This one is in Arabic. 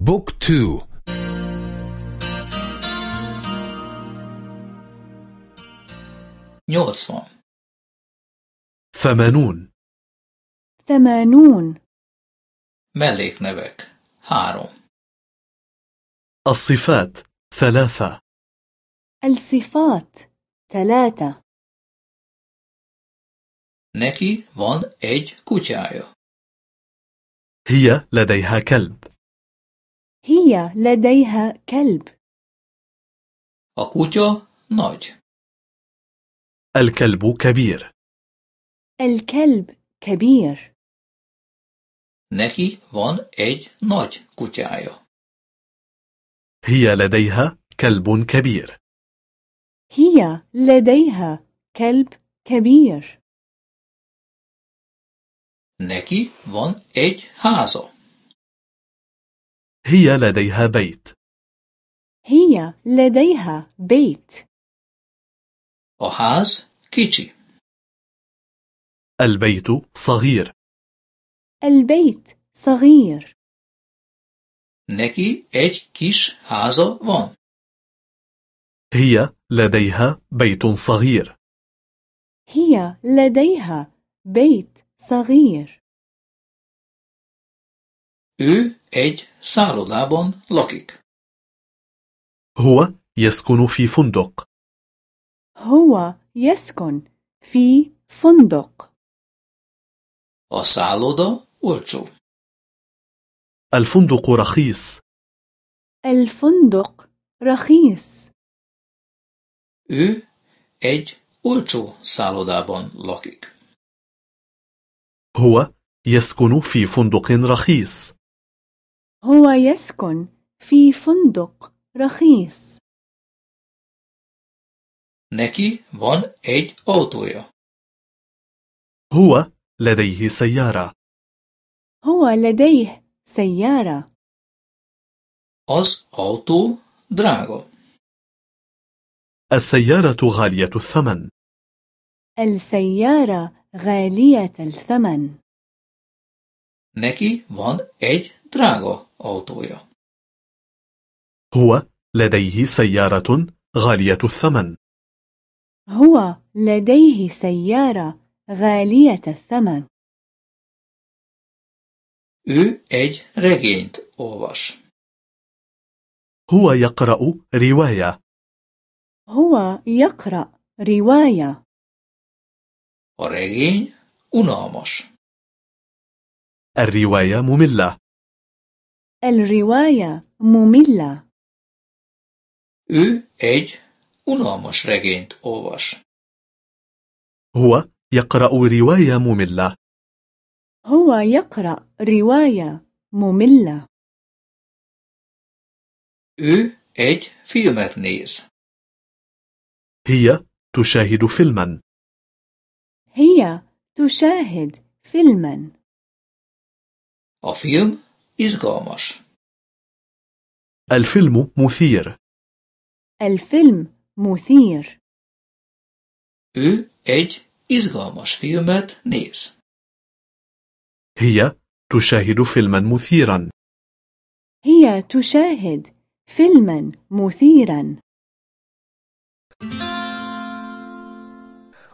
Book two. nyolcvan ثمانون. ثمانون. melléknevek három الصفات. ثلاثة. الصفات. ثلاثة. Neki van egy kutyája. هي لديها كلب. هي لديها كلب A kutya nagy. الكلب كبير الكلب كبير Neki van egy nagy kutyája. هي لديها كلب كبير هي لديها كلب كبير Neki van egy háza. هي لديها بيت. هي لديها بيت. ház kicsi. البيت صغير. البيت صغير. Neki egy kis háza van. هي لديها بيت صغير. هي لديها بيت صغير. Ő egy szállodában lakik. هو يسكن في فندق هو يسكن في فندق A szálloda olcsó. الفندق رخيص الفندق رخيص Ő egy olcsó szállodában lakik. هو يسكن في فندق رخيص هو يسكن في فندق رخيص. Neki van egy autója. هو لديه سيارة. هو لديه سيارة. Az autó drága. السيارة غالية الثمن. السيارة غالية الثمن. Neki van egy drága autója. هو لديه سيارة غالية الثمن هو لديه سيارة غالية الثمن Ő egy regényt olvas. هو يقرأ رواية هو يقرأ رواية A regény unalmas. الرواية مملة. الرواية مملة. Ő egy unalmas regényt olvas. هو يقرأ رواية مملة. هو يقرأ رواية مملة. Ő egy filmet néz. هي تشاهد فيلما. هي تشاهد فيلما. A film izgalmas. الفيلم مثير الفيلم مثير Ő egy izgalmas filmet néz. هي تشاهد فيلما مثيرا هي تشاهد فيلما مثيرا